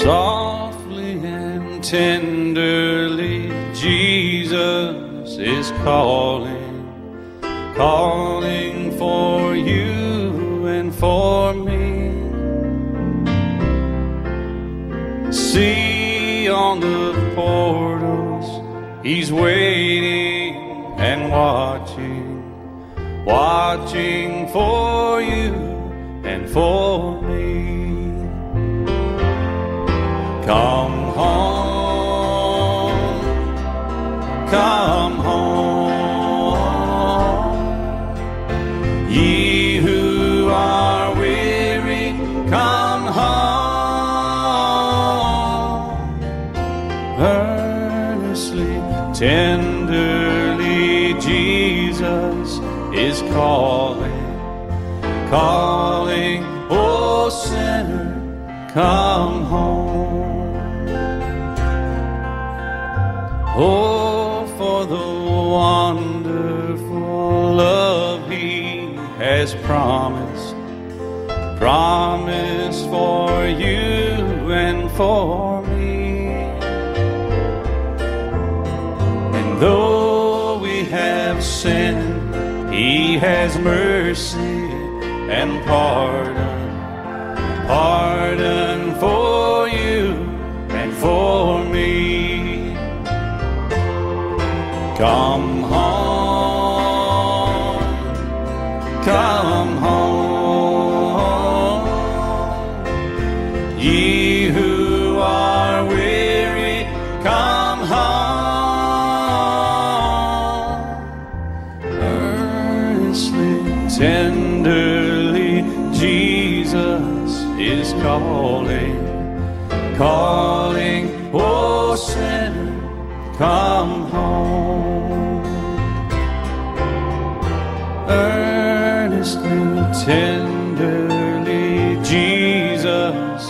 Softly and tenderly, Jesus is calling, calling for you and for me. See on the portals, He's waiting and watching, watching for you and for me. Come home, come home. Ye who are weary, come home. Earnestly, tenderly, Jesus is calling, calling, oh sinner, come home. Oh, for the wonderful love He has promised, promised for you and for me. And though we have sinned, He has mercy and pardon, pardon for me. Come home, come home, ye who are weary, come home. Earnestly, tenderly, Jesus is calling, calling, oh sinner, come home. Earnestly, tenderly, Jesus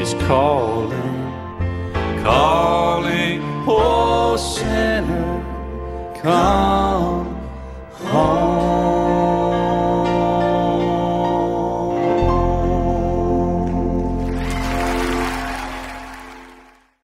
is calling, calling, oh sinner, come